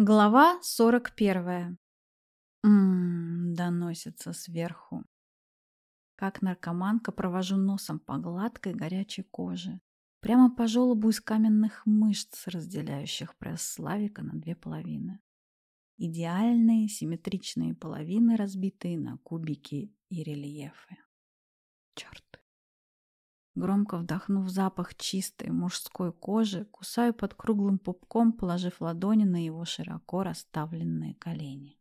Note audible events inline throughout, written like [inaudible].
Глава 41. Ммм, доносится сверху. Как наркоманка провожу носом по гладкой горячей коже. Прямо по желобу из каменных мышц, разделяющих пресс Славика на две половины. Идеальные симметричные половины, разбитые на кубики и рельефы. Громко вдохнув запах чистой мужской кожи, кусаю под круглым пупком, положив ладони на его широко расставленные колени.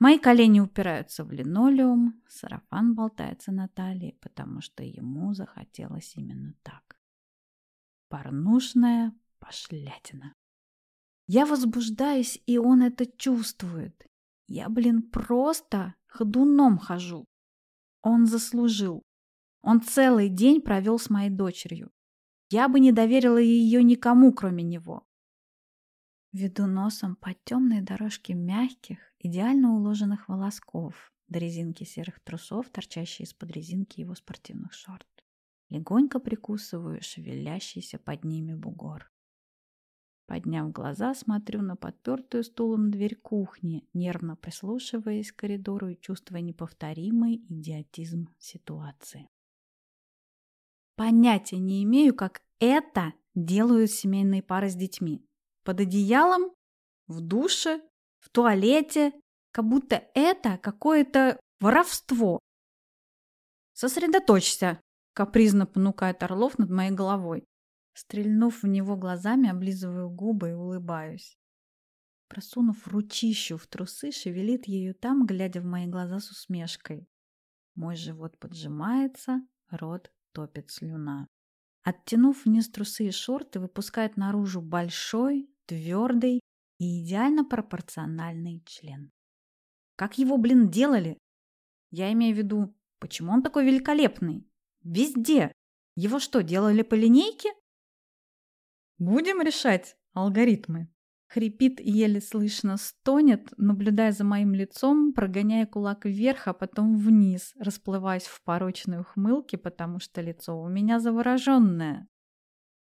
Мои колени упираются в линолеум, сарафан болтается на талии, потому что ему захотелось именно так. Порнушная пошлятина. Я возбуждаюсь, и он это чувствует. Я, блин, просто ходуном хожу. Он заслужил. Он целый день провел с моей дочерью. Я бы не доверила ее никому, кроме него. Веду носом по темной дорожке мягких, идеально уложенных волосков до резинки серых трусов, торчащей из-под резинки его спортивных шорт. Легонько прикусываю шевелящийся под ними бугор. Подняв глаза, смотрю на подпертую стулом дверь кухни, нервно прислушиваясь к коридору и чувствуя неповторимый идиотизм ситуации. Понятия не имею, как это делают семейные пары с детьми. Под одеялом, в душе, в туалете, как будто это какое-то воровство. «Сосредоточься!» — капризно понукает Орлов над моей головой. Стрельнув в него глазами, облизываю губы и улыбаюсь. Просунув ручищу в трусы, шевелит ею там, глядя в мои глаза с усмешкой. Мой живот поджимается, рот топит слюна. Оттянув вниз трусы и шорты, выпускает наружу большой, твердый и идеально пропорциональный член. Как его, блин, делали? Я имею в виду, почему он такой великолепный? Везде. Его что, делали по линейке? Будем решать алгоритмы. Хрипит еле слышно стонет, наблюдая за моим лицом, прогоняя кулак вверх, а потом вниз, расплываясь в порочной ухмылке, потому что лицо у меня завороженное.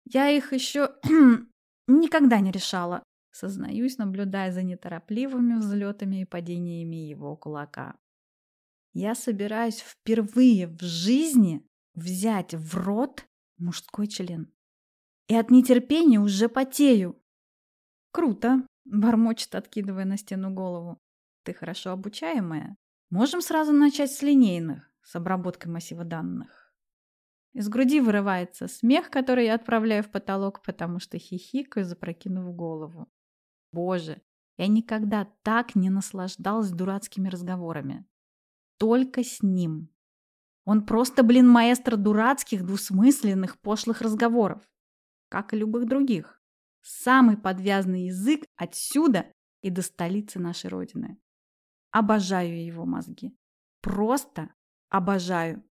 Я их еще [clears throat] никогда не решала, сознаюсь, наблюдая за неторопливыми взлетами и падениями его кулака. Я собираюсь впервые в жизни взять в рот мужской член. И от нетерпения уже потею, «Круто!» – бормочет, откидывая на стену голову. «Ты хорошо обучаемая. Можем сразу начать с линейных, с обработкой массива данных». Из груди вырывается смех, который я отправляю в потолок, потому что хихикаю, запрокинув голову. Боже, я никогда так не наслаждалась дурацкими разговорами. Только с ним. Он просто, блин, маэстро дурацких, двусмысленных, пошлых разговоров. Как и любых других. Самый подвязный язык отсюда и до столицы нашей Родины. Обожаю его мозги. Просто обожаю.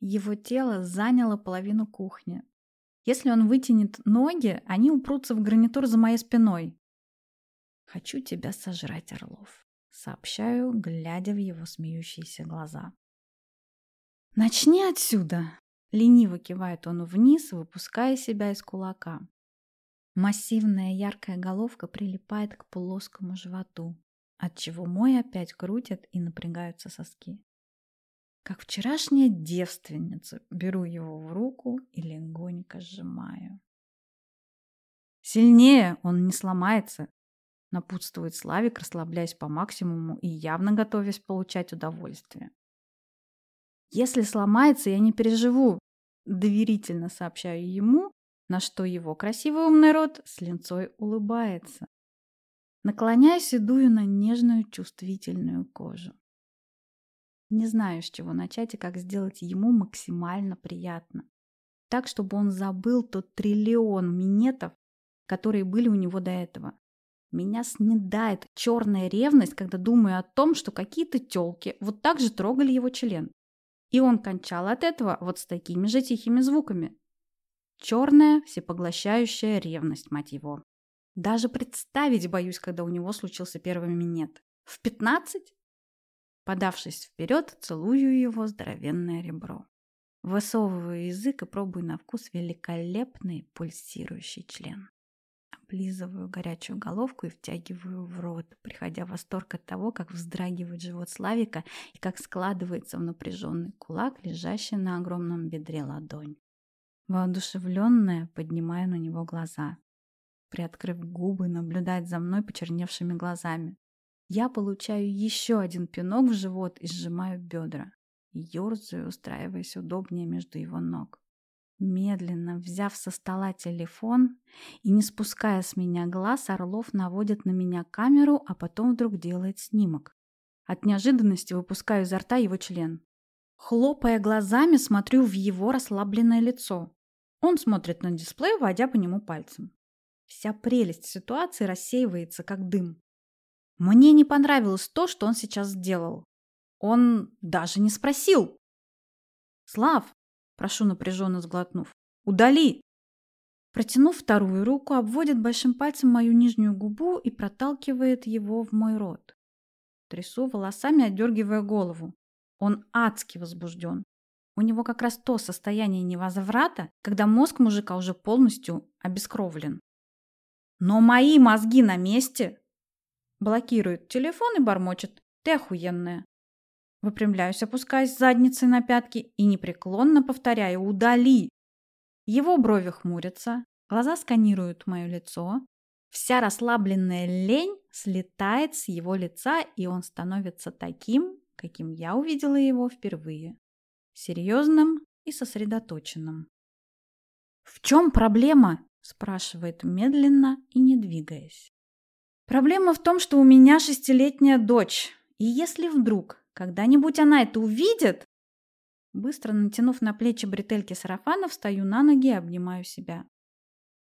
Его тело заняло половину кухни. Если он вытянет ноги, они упрутся в гарнитур за моей спиной. «Хочу тебя сожрать, Орлов», — сообщаю, глядя в его смеющиеся глаза. «Начни отсюда!» — лениво кивает он вниз, выпуская себя из кулака. Массивная яркая головка прилипает к плоскому животу, отчего мой опять крутят и напрягаются соски. Как вчерашняя девственница, беру его в руку и легонько сжимаю. «Сильнее, он не сломается», — напутствует Славик, расслабляясь по максимуму и явно готовясь получать удовольствие. «Если сломается, я не переживу», — доверительно сообщаю ему, на что его красивый умный рот с линцой улыбается. Наклоняюсь и дую на нежную чувствительную кожу. Не знаю, с чего начать и как сделать ему максимально приятно. Так, чтобы он забыл тот триллион минетов, которые были у него до этого. Меня снедает черная ревность, когда думаю о том, что какие-то тёлки вот так же трогали его член. И он кончал от этого вот с такими же тихими звуками. Черная, всепоглощающая ревность, мать его. Даже представить боюсь, когда у него случился первый минет. В пятнадцать? Подавшись вперед, целую его здоровенное ребро. Высовываю язык и пробую на вкус великолепный пульсирующий член. Облизываю горячую головку и втягиваю в рот, приходя в восторг от того, как вздрагивает живот Славика и как складывается в напряженный кулак, лежащий на огромном бедре ладонь. Воодушевленная, поднимаю на него глаза. Приоткрыв губы, наблюдает за мной почерневшими глазами. Я получаю еще один пинок в живот и сжимаю бедра. Ёрзаю, устраиваясь удобнее между его ног. Медленно взяв со стола телефон и не спуская с меня глаз, Орлов наводит на меня камеру, а потом вдруг делает снимок. От неожиданности выпускаю изо рта его член. Хлопая глазами, смотрю в его расслабленное лицо. Он смотрит на дисплей, водя по нему пальцем. Вся прелесть ситуации рассеивается, как дым. Мне не понравилось то, что он сейчас сделал. Он даже не спросил. «Слав, Прошу, напряженно сглотнув. «Удали!» Протянув вторую руку, обводит большим пальцем мою нижнюю губу и проталкивает его в мой рот. Трясу волосами, отдергивая голову. Он адски возбужден. У него как раз то состояние невозврата, когда мозг мужика уже полностью обескровлен. Но мои мозги на месте. Блокирует телефон и бормочет. Ты охуенная. Выпрямляюсь, опускаясь задницей на пятки и непреклонно повторяю «Удали!». Его брови хмурятся, глаза сканируют мое лицо. Вся расслабленная лень слетает с его лица, и он становится таким, каким я увидела его впервые. Серьезным и сосредоточенным. «В чем проблема?» – спрашивает медленно и не двигаясь. «Проблема в том, что у меня шестилетняя дочь, и если вдруг когда-нибудь она это увидит? Быстро натянув на плечи бретельки сарафана, встаю на ноги и обнимаю себя.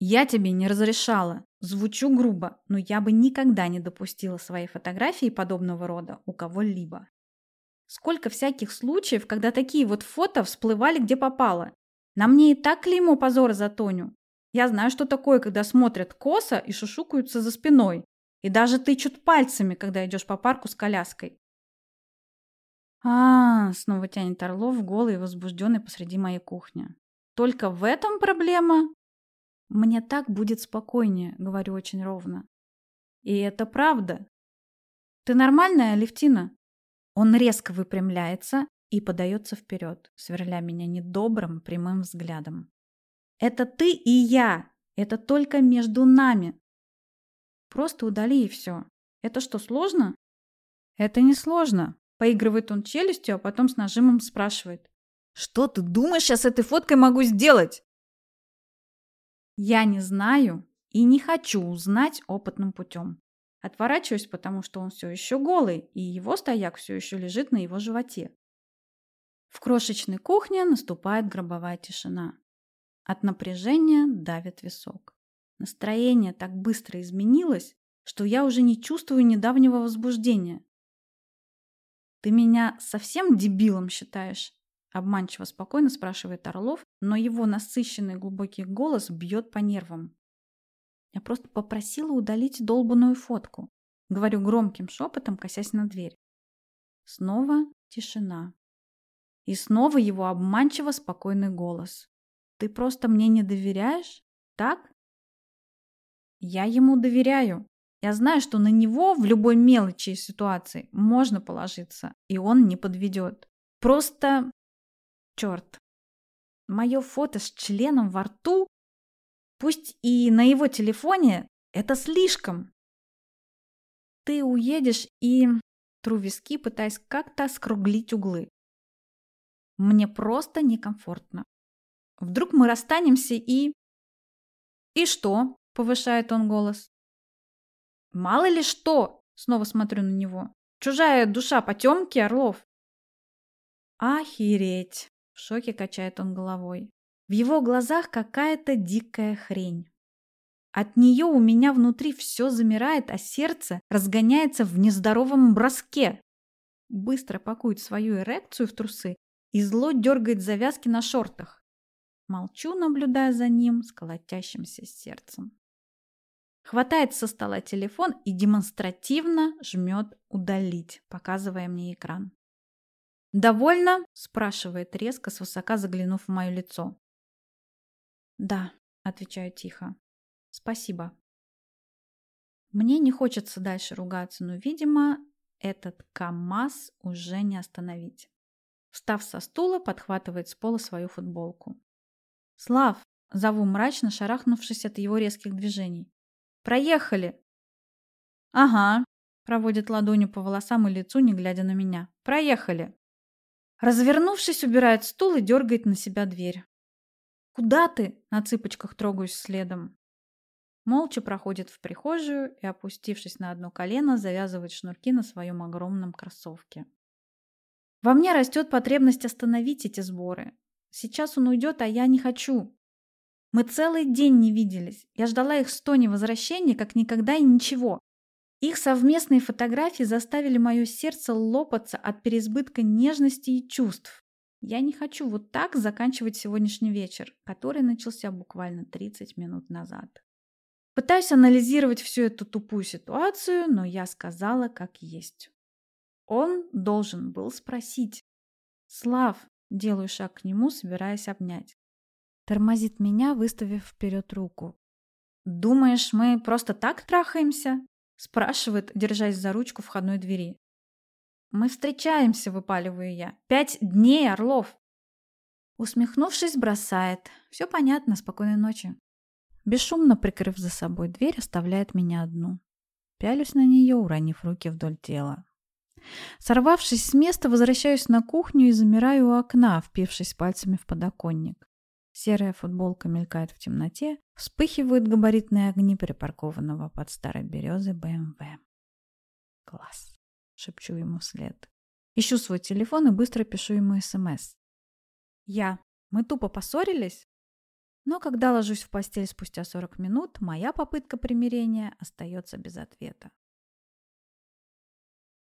Я тебе не разрешала. Звучу грубо, но я бы никогда не допустила своей фотографии подобного рода у кого-либо. Сколько всяких случаев, когда такие вот фото всплывали где попало. На мне и так клеймо позора за Тоню. Я знаю, что такое, когда смотрят косо и шушукаются за спиной. И даже тычут пальцами, когда идешь по парку с коляской. А, снова тянет Орлов, голый и возбужденный посреди моей кухни. Только в этом проблема? Мне так будет спокойнее, говорю очень ровно. И это правда. Ты нормальная, Левтина? Он резко выпрямляется и подается вперед, сверля меня недобрым прямым взглядом. Это ты и я. Это только между нами. Просто удали и все. Это что, сложно? Это не сложно, Поигрывает он челюстью, а потом с нажимом спрашивает. «Что ты думаешь, я с этой фоткой могу сделать?» Я не знаю и не хочу узнать опытным путем. Отворачиваюсь, потому что он все еще голый, и его стояк все еще лежит на его животе. В крошечной кухне наступает гробовая тишина. От напряжения давит висок. Настроение так быстро изменилось, что я уже не чувствую недавнего возбуждения. «Ты меня совсем дебилом считаешь?» Обманчиво спокойно спрашивает Орлов, но его насыщенный глубокий голос бьет по нервам. Я просто попросила удалить долбанную фотку. Говорю громким шепотом, косясь на дверь. Снова тишина. И снова его обманчиво спокойный голос. Ты просто мне не доверяешь? Так? Я ему доверяю. Я знаю, что на него в любой мелочи и ситуации можно положиться, и он не подведет. Просто... Черт. Мое фото с членом во рту, пусть и на его телефоне, это слишком. Ты уедешь и... Тру виски, пытаясь как-то скруглить углы. Мне просто некомфортно. Вдруг мы расстанемся и... И что? Повышает он голос. Мало ли что! Снова смотрю на него. Чужая душа потемки, Орлов. Охереть! В шоке качает он головой. В его глазах какая-то дикая хрень. От нее у меня внутри все замирает, а сердце разгоняется в нездоровом броске. Быстро пакует свою эрекцию в трусы и зло дергает завязки на шортах. Молчу, наблюдая за ним с колотящимся сердцем. Хватает со стола телефон и демонстративно жмет «удалить», показывая мне экран. «Довольно?» – спрашивает резко, свысока заглянув в мое лицо. «Да», – отвечаю тихо. «Спасибо». Мне не хочется дальше ругаться, но, видимо, этот КАМАЗ уже не остановить. Встав со стула, подхватывает с пола свою футболку. «Слав!» – зову мрачно, шарахнувшись от его резких движений. «Проехали!» «Ага», – проводит ладонью по волосам и лицу, не глядя на меня. «Проехали!» Развернувшись, убирает стул и дергает на себя дверь. «Куда ты?» – на цыпочках трогаюсь следом. Молча проходит в прихожую и, опустившись на одно колено, завязывает шнурки на своем огромном кроссовке. Во мне растет потребность остановить эти сборы. Сейчас он уйдет, а я не хочу. Мы целый день не виделись. Я ждала их сто невозвращения, как никогда и ничего. Их совместные фотографии заставили мое сердце лопаться от переизбытка нежности и чувств. Я не хочу вот так заканчивать сегодняшний вечер, который начался буквально 30 минут назад. Пытаюсь анализировать всю эту тупую ситуацию, но я сказала как есть. Он должен был спросить. «Слав», — делаю шаг к нему, собираясь обнять. Тормозит меня, выставив вперед руку. «Думаешь, мы просто так трахаемся?» Спрашивает, держась за ручку входной двери. «Мы встречаемся», — выпаливаю я. «Пять дней, Орлов!» Усмехнувшись, бросает. «Все понятно, спокойной ночи». Бесшумно прикрыв за собой дверь, оставляет меня одну. Пялюсь на нее, уронив руки вдоль тела. Сорвавшись с места, возвращаюсь на кухню и замираю у окна, впившись пальцами в подоконник. Серая футболка мелькает в темноте, вспыхивают габаритные огни припаркованного под старой березой БМВ. «Класс!» — шепчу ему вслед. Ищу свой телефон и быстро пишу ему СМС. «Я. Мы тупо поссорились?» Но когда ложусь в постель спустя 40 минут, моя попытка примирения остается без ответа.